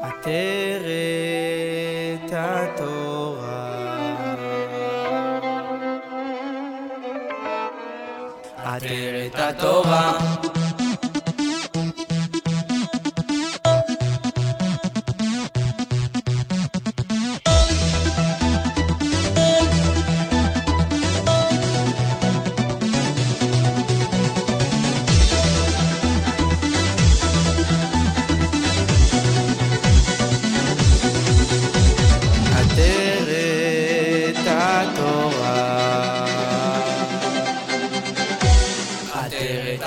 עטרת התורה. עטרת התורה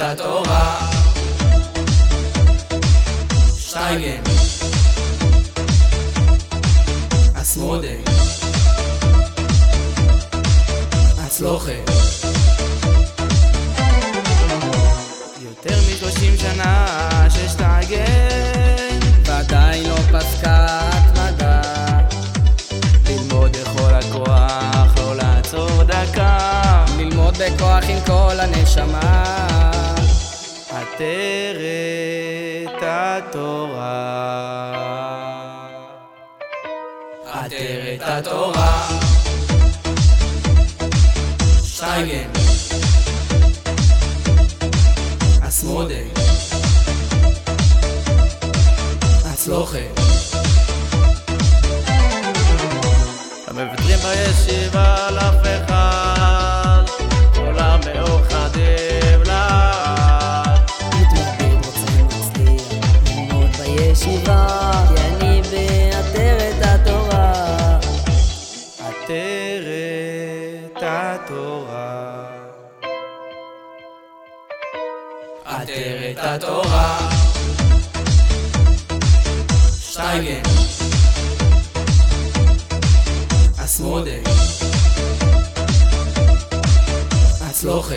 התורה. שטייגן אסמודה אצלוחה יותר משלושים שנה ששטייגן ועדיין לא פסקה התמדה. ללמוד בכל הכוח, לא לעצור דקה. ללמוד בכוח עם כל הנשמה עטרת התורה. עטרת התורה. שטייגן. אסמודה. אצלוחה המוותרים בישיבה על אף אחד עטרת התורה. שטייגן. אסמודה אצלוחה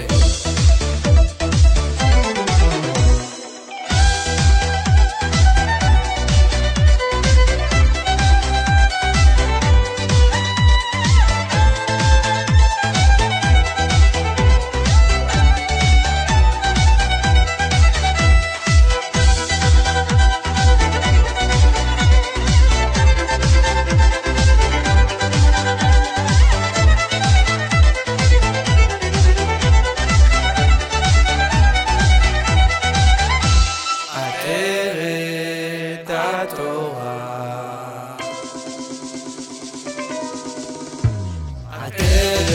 התורה עטרת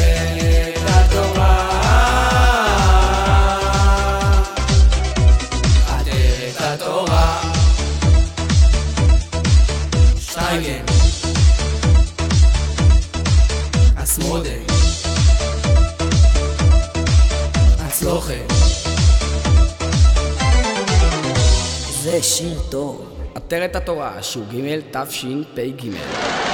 זה שיר טוב עטרת התורה, שהוא ג' תשפ"ג